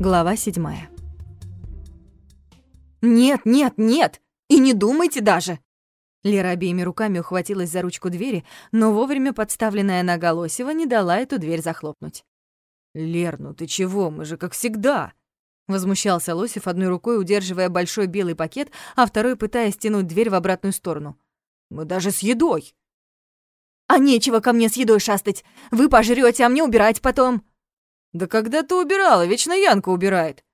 Глава седьмая. «Нет, нет, нет! И не думайте даже!» Лера обеими руками ухватилась за ручку двери, но вовремя подставленная нога Лосева не дала эту дверь захлопнуть. «Лер, ну ты чего? Мы же как всегда!» Возмущался Лосев, одной рукой удерживая большой белый пакет, а второй пытаясь тянуть дверь в обратную сторону. «Мы даже с едой!» «А нечего ко мне с едой шастать! Вы пожрёте, а мне убирать потом!» «Да когда ты убирала? Вечно Янка убирает!»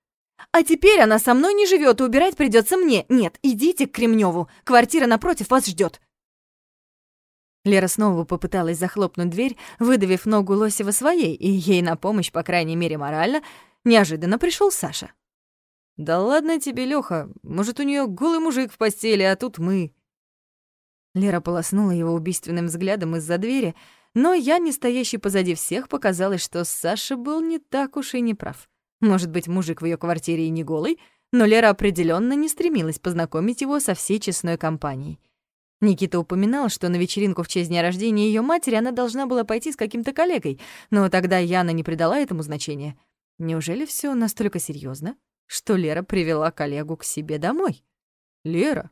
«А теперь она со мной не живет, и убирать придется мне! Нет, идите к Кремневу, квартира напротив вас ждет. Лера снова попыталась захлопнуть дверь, выдавив ногу Лосева своей, и ей на помощь, по крайней мере морально, неожиданно пришел Саша. «Да ладно тебе, Лёха, может, у нее голый мужик в постели, а тут мы...» Лера полоснула его убийственным взглядом из-за двери, но я, не стоящий позади всех, показалось, что Саша был не так уж и не прав. Может быть, мужик в ее квартире и не голый, но Лера определенно не стремилась познакомить его со всей честной компанией. Никита упоминал, что на вечеринку в честь дня рождения ее матери она должна была пойти с каким-то коллегой, но тогда Яна не придала этому значения. Неужели все настолько серьезно, что Лера привела коллегу к себе домой? «Лера,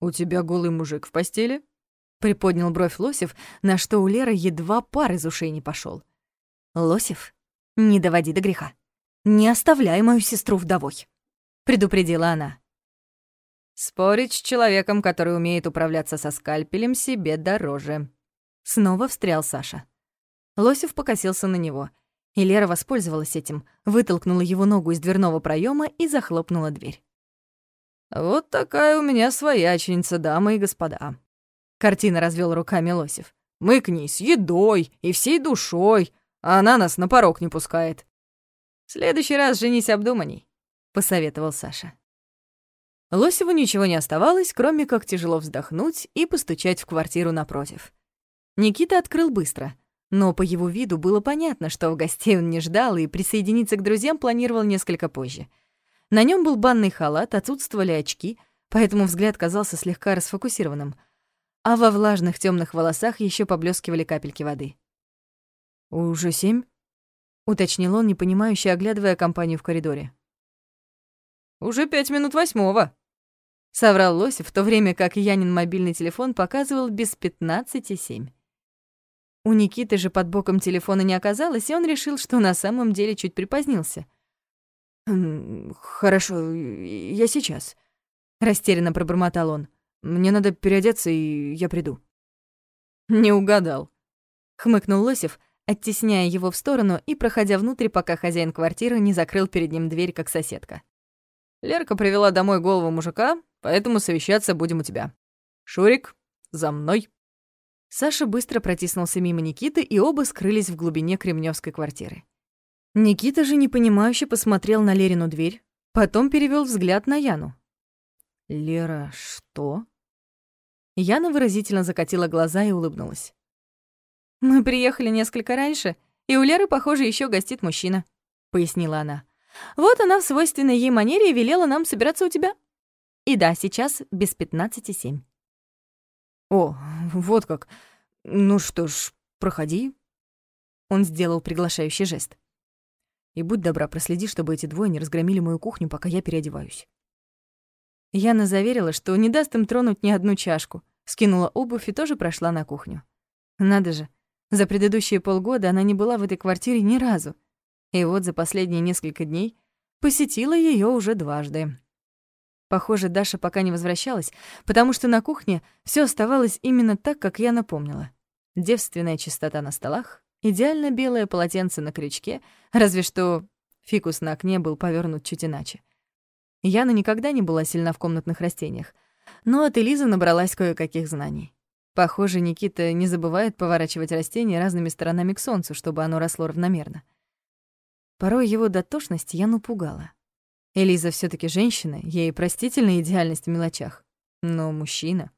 у тебя голый мужик в постели?» Приподнял бровь Лосев, на что у Леры едва пар из ушей не пошел. «Лосев, не доводи до греха. Не оставляй мою сестру вдовой», — предупредила она. Спорить с человеком, который умеет управляться со скальпелем, себе дороже. Снова встрял Саша. Лосев покосился на него, и Лера воспользовалась этим, вытолкнула его ногу из дверного проема и захлопнула дверь. «Вот такая у меня свояченица, дамы и господа», Картина развел руками Лосев. «Мы к ней с едой и всей душой, а она нас на порог не пускает». «В следующий раз женись обдуманней», — посоветовал Саша. Лосеву ничего не оставалось, кроме как тяжело вздохнуть и постучать в квартиру напротив. Никита открыл быстро, но по его виду было понятно, что в гостей он не ждал и присоединиться к друзьям планировал несколько позже. На нем был банный халат, отсутствовали очки, поэтому взгляд казался слегка расфокусированным — а во влажных темных волосах еще поблескивали капельки воды. «Уже семь?» — уточнил он, непонимающе оглядывая компанию в коридоре. «Уже пять минут восьмого», — соврал Лосев, в то время как Янин мобильный телефон показывал без пятнадцати семь. У Никиты же под боком телефона не оказалось, и он решил, что на самом деле чуть припозднился. «Хорошо, я сейчас», — растерянно пробормотал он. Мне надо переодеться, и я приду». «Не угадал», — хмыкнул Лосев, оттесняя его в сторону и проходя внутрь, пока хозяин квартиры не закрыл перед ним дверь, как соседка. «Лерка привела домой голову мужика, поэтому совещаться будем у тебя. Шурик, за мной». Саша быстро протиснулся мимо Никиты, и оба скрылись в глубине кремневской квартиры. Никита же непонимающе посмотрел на Лерину дверь, потом перевел взгляд на Яну. «Лера, что?» Яна выразительно закатила глаза и улыбнулась. «Мы приехали несколько раньше, и у Леры, похоже, еще гостит мужчина», — пояснила она. «Вот она в свойственной ей манере велела нам собираться у тебя. И да, сейчас без пятнадцати семь». «О, вот как. Ну что ж, проходи». Он сделал приглашающий жест. «И будь добра, проследи, чтобы эти двое не разгромили мою кухню, пока я переодеваюсь». Яна заверила, что не даст им тронуть ни одну чашку, скинула обувь и тоже прошла на кухню. Надо же, за предыдущие полгода она не была в этой квартире ни разу. И вот за последние несколько дней посетила ее уже дважды. Похоже, Даша пока не возвращалась, потому что на кухне все оставалось именно так, как я напомнила. Девственная чистота на столах, идеально белое полотенце на крючке, разве что фикус на окне был повернут чуть иначе. Яна никогда не была сильна в комнатных растениях, но от Элизы набралась кое-каких знаний. Похоже, Никита не забывает поворачивать растения разными сторонами к солнцу, чтобы оно росло равномерно. Порой его дотошность Яну пугала. Элиза все таки женщина, ей простительна идеальность в мелочах. Но мужчина,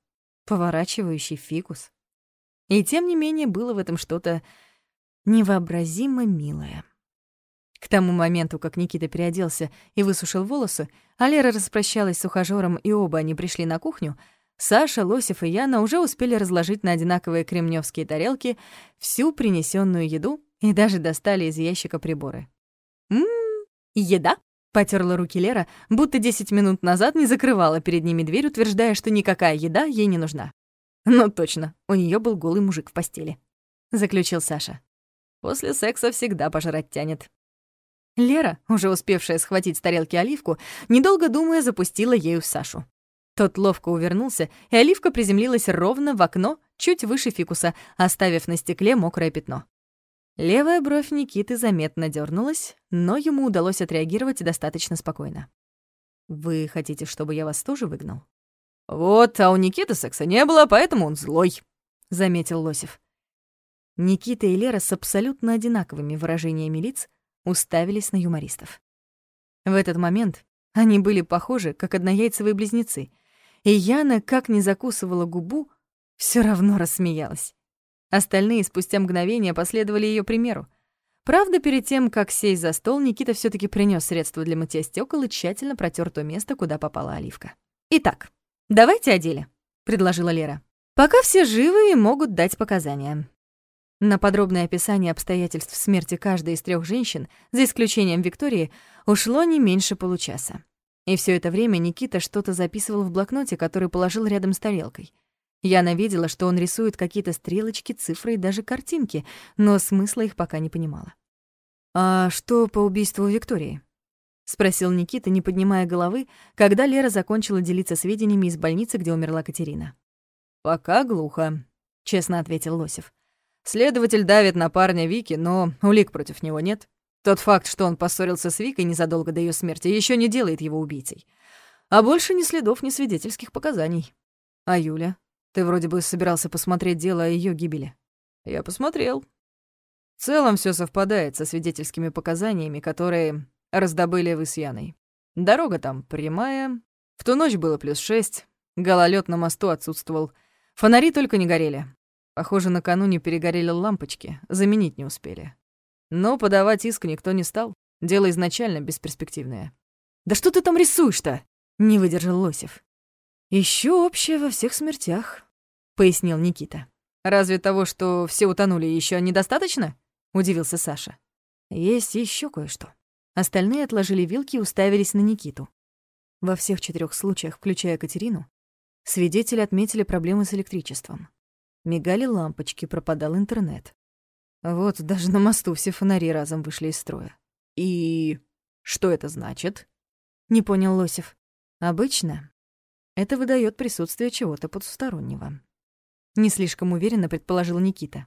поворачивающий фикус. И тем не менее было в этом что-то невообразимо милое. К тому моменту, как Никита переоделся и высушил волосы, а Лера распрощалась с ухажёром, и оба они пришли на кухню, Саша, Лосев и Яна уже успели разложить на одинаковые кремневские тарелки всю принесенную еду и даже достали из ящика приборы. «М-м-м!» «Еда?» — потерла руки Лера, будто 10 минут назад не закрывала перед ними дверь, утверждая, что никакая еда ей не нужна. «Ну точно, у нее был голый мужик в постели», — заключил Саша. «После секса всегда пожрать тянет». Лера, уже успевшая схватить с тарелки оливку, недолго думая, запустила ею в Сашу. Тот ловко увернулся, и оливка приземлилась ровно в окно, чуть выше фикуса, оставив на стекле мокрое пятно. Левая бровь Никиты заметно дернулась, но ему удалось отреагировать достаточно спокойно. «Вы хотите, чтобы я вас тоже выгнал?» «Вот, а у Никиты секса не было, поэтому он злой», — заметил Лосев. Никита и Лера с абсолютно одинаковыми выражениями лиц уставились на юмористов. В этот момент они были похожи, как однояйцевые близнецы, и Яна, как ни закусывала губу, все равно рассмеялась. Остальные спустя мгновение последовали ее примеру. Правда, перед тем, как сесть за стол, Никита все таки принес средство для мытья стекол и тщательно протер то место, куда попала оливка. «Итак, давайте о деле», — предложила Лера. «Пока все живы и могут дать показания. На подробное описание обстоятельств смерти каждой из трех женщин, за исключением Виктории, ушло не меньше получаса. И все это время Никита что-то записывал в блокноте, который положил рядом с тарелкой. Яна видела, что он рисует какие-то стрелочки, цифры и даже картинки, но смысла их пока не понимала. «А что по убийству Виктории?» — спросил Никита, не поднимая головы, когда Лера закончила делиться сведениями из больницы, где умерла Катерина. «Пока глухо», — честно ответил Лосев. Следователь давит на парня Вики, но улик против него нет. Тот факт, что он поссорился с Викой незадолго до ее смерти, еще не делает его убийцей. А больше ни следов, ни свидетельских показаний. А Юля? Ты вроде бы собирался посмотреть дело о ее гибели. Я посмотрел. В целом все совпадает со свидетельскими показаниями, которые раздобыли вы с Яной. Дорога там прямая. В ту ночь было плюс шесть. Гололед на мосту отсутствовал. Фонари только не горели. Похоже, накануне перегорели лампочки, заменить не успели. Но подавать иск никто не стал. Дело изначально бесперспективное. «Да что ты там рисуешь-то?» — не выдержал Лосев. Еще общее во всех смертях», — пояснил Никита. «Разве того, что все утонули, еще недостаточно?» — удивился Саша. «Есть еще кое-что». Остальные отложили вилки и уставились на Никиту. Во всех четырех случаях, включая Катерину, свидетели отметили проблемы с электричеством. Мигали лампочки, пропадал интернет. Вот даже на мосту все фонари разом вышли из строя. И что это значит? Не понял Лосев. Обычно это выдает присутствие чего-то потустороннего. Не слишком уверенно предположил Никита.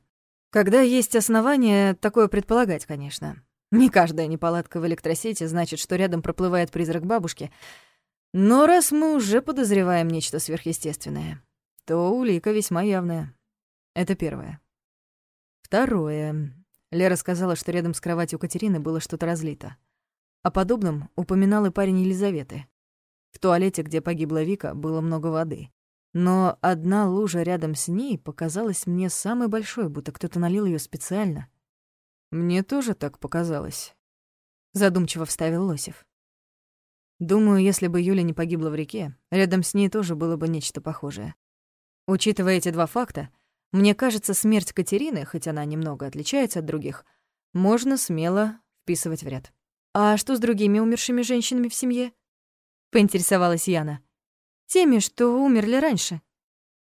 Когда есть основания такое предполагать, конечно. Не каждая неполадка в электросети значит, что рядом проплывает призрак бабушки. Но раз мы уже подозреваем нечто сверхъестественное, то улика весьма явная. Это первое. Второе. Лера сказала, что рядом с кроватью Катерины было что-то разлито. О подобном упоминал и парень Елизаветы. В туалете, где погибла Вика, было много воды. Но одна лужа рядом с ней показалась мне самой большой, будто кто-то налил ее специально. Мне тоже так показалось. Задумчиво вставил Лосев. Думаю, если бы Юля не погибла в реке, рядом с ней тоже было бы нечто похожее. Учитывая эти два факта, мне кажется, смерть Катерины, хоть она немного отличается от других, можно смело вписывать в ряд. «А что с другими умершими женщинами в семье?» — поинтересовалась Яна. «Теми, что умерли раньше».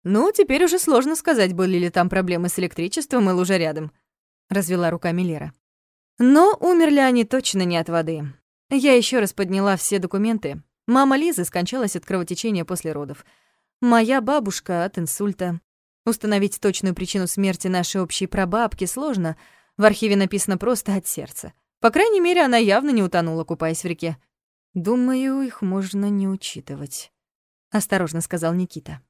«Ну, теперь уже сложно сказать, были ли там проблемы с электричеством и лужа рядом», — развела руками Лера. «Но умерли они точно не от воды. Я еще раз подняла все документы. Мама Лизы скончалась от кровотечения после родов. Моя бабушка — от инсульта. Установить точную причину смерти нашей общей прабабки сложно. В архиве написано просто «от сердца». По крайней мере, она явно не утонула, купаясь в реке. «Думаю, их можно не учитывать», — осторожно сказал Никита.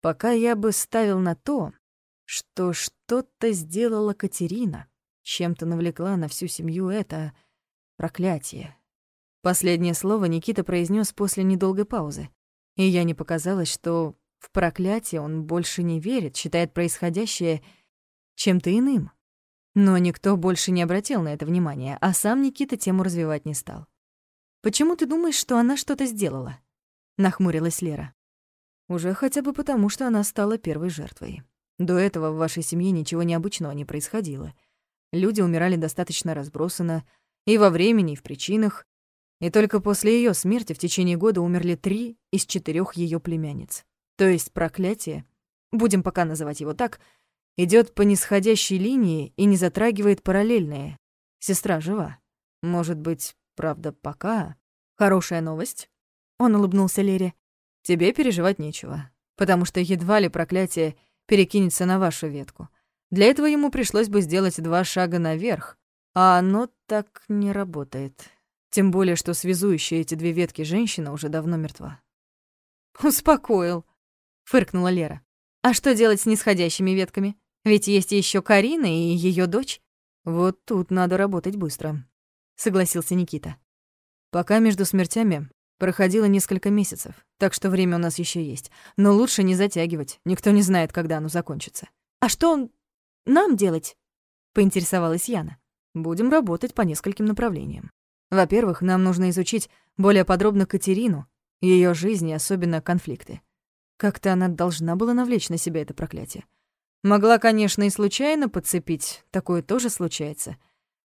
«Пока я бы ставил на то, что что-то сделала Катерина, чем-то навлекла на всю семью это проклятие». Последнее слово Никита произнес после недолгой паузы, и я не показалось, что в проклятие он больше не верит, считает происходящее чем-то иным. Но никто больше не обратил на это внимания, а сам Никита тему развивать не стал. «Почему ты думаешь, что она что-то сделала?» — нахмурилась Лера. «Уже хотя бы потому, что она стала первой жертвой. До этого в вашей семье ничего необычного не происходило. Люди умирали достаточно разбросанно и во времени, и в причинах. И только после ее смерти в течение года умерли три из четырех ее племянниц. То есть проклятие, будем пока называть его так, идет по нисходящей линии и не затрагивает параллельные. Сестра жива. Может быть, правда, пока. Хорошая новость. Он улыбнулся Лере. Тебе переживать нечего, потому что едва ли проклятие перекинется на вашу ветку. Для этого ему пришлось бы сделать два шага наверх, а оно так не работает. Тем более, что связующая эти две ветки женщина уже давно мертва. «Успокоил», — фыркнула Лера. «А что делать с нисходящими ветками? Ведь есть еще Карина и ее дочь». «Вот тут надо работать быстро», — согласился Никита. «Пока между смертями проходило несколько месяцев, так что время у нас еще есть. Но лучше не затягивать, никто не знает, когда оно закончится». «А что он нам делать?» — поинтересовалась Яна. «Будем работать по нескольким направлениям. Во-первых, нам нужно изучить более подробно Катерину, ее жизнь и особенно конфликты. Как-то она должна была навлечь на себя это проклятие. Могла, конечно, и случайно подцепить, такое тоже случается.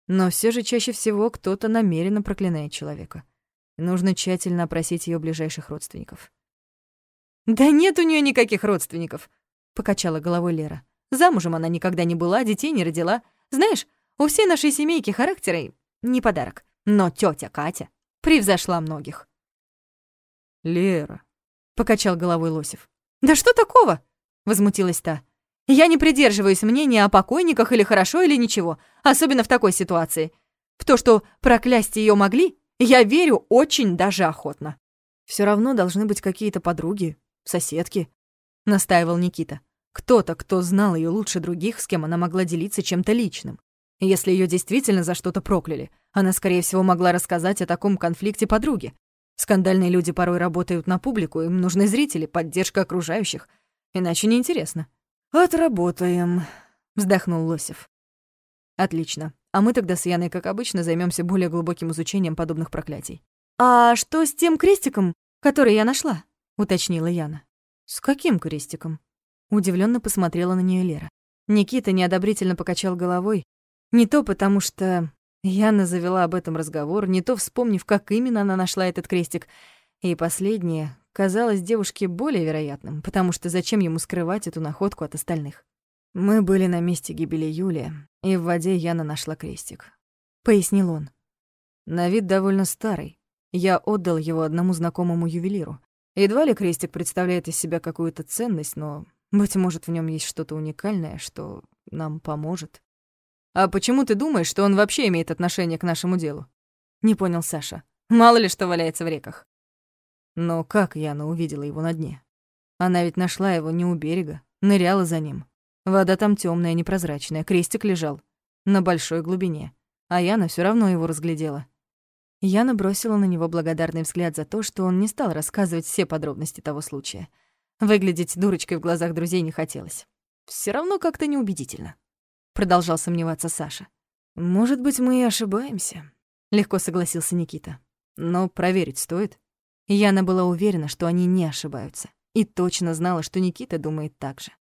Но все же чаще всего кто-то намеренно проклинает человека. Нужно тщательно опросить ее ближайших родственников. «Да нет у нее никаких родственников», — покачала головой Лера. Замужем она никогда не была, детей не родила. Знаешь, у всей нашей семейки характеры не подарок. Но тетя Катя превзошла многих. «Лера», — покачал головой Лосев. «Да что такого?» — возмутилась та. «Я не придерживаюсь мнения о покойниках или хорошо, или ничего, особенно в такой ситуации. В то, что проклясть ее могли, я верю очень даже охотно». Все равно должны быть какие-то подруги, соседки», — настаивал Никита. Кто-то, кто знал ее лучше других, с кем она могла делиться чем-то личным. Если ее действительно за что-то прокляли, она, скорее всего, могла рассказать о таком конфликте подруге. Скандальные люди порой работают на публику, им нужны зрители, поддержка окружающих. Иначе неинтересно. «Отработаем», — вздохнул Лосев. «Отлично. А мы тогда с Яной, как обычно, займемся более глубоким изучением подобных проклятий». «А что с тем крестиком, который я нашла?» — уточнила Яна. «С каким крестиком?» Удивленно посмотрела на нее Лера. Никита неодобрительно покачал головой. Не то потому, что Яна завела об этом разговор, не то вспомнив, как именно она нашла этот крестик. И последнее казалось девушке более вероятным, потому что зачем ему скрывать эту находку от остальных? Мы были на месте гибели Юлия, и в воде Яна нашла крестик. Пояснил он. На вид довольно старый. Я отдал его одному знакомому ювелиру. Едва ли крестик представляет из себя какую-то ценность, но быть может, в нем есть что-то уникальное, что нам поможет. А почему ты думаешь, что он вообще имеет отношение к нашему делу? Не понял Саша. Мало ли что валяется в реках. Но как Яна увидела его на дне? Она ведь нашла его не у берега, ныряла за ним. Вода там темная, непрозрачная, крестик лежал на большой глубине, а Яна все равно его разглядела. Яна бросила на него благодарный взгляд за то, что он не стал рассказывать все подробности того случая — Выглядеть дурочкой в глазах друзей не хотелось. Все равно как-то неубедительно. Продолжал сомневаться Саша. «Может быть, мы и ошибаемся», — легко согласился Никита. «Но проверить стоит». Яна была уверена, что они не ошибаются, и точно знала, что Никита думает так же.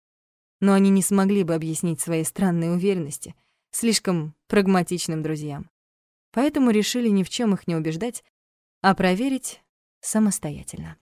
Но они не смогли бы объяснить своей странной уверенности слишком прагматичным друзьям. Поэтому решили ни в чем их не убеждать, а проверить самостоятельно.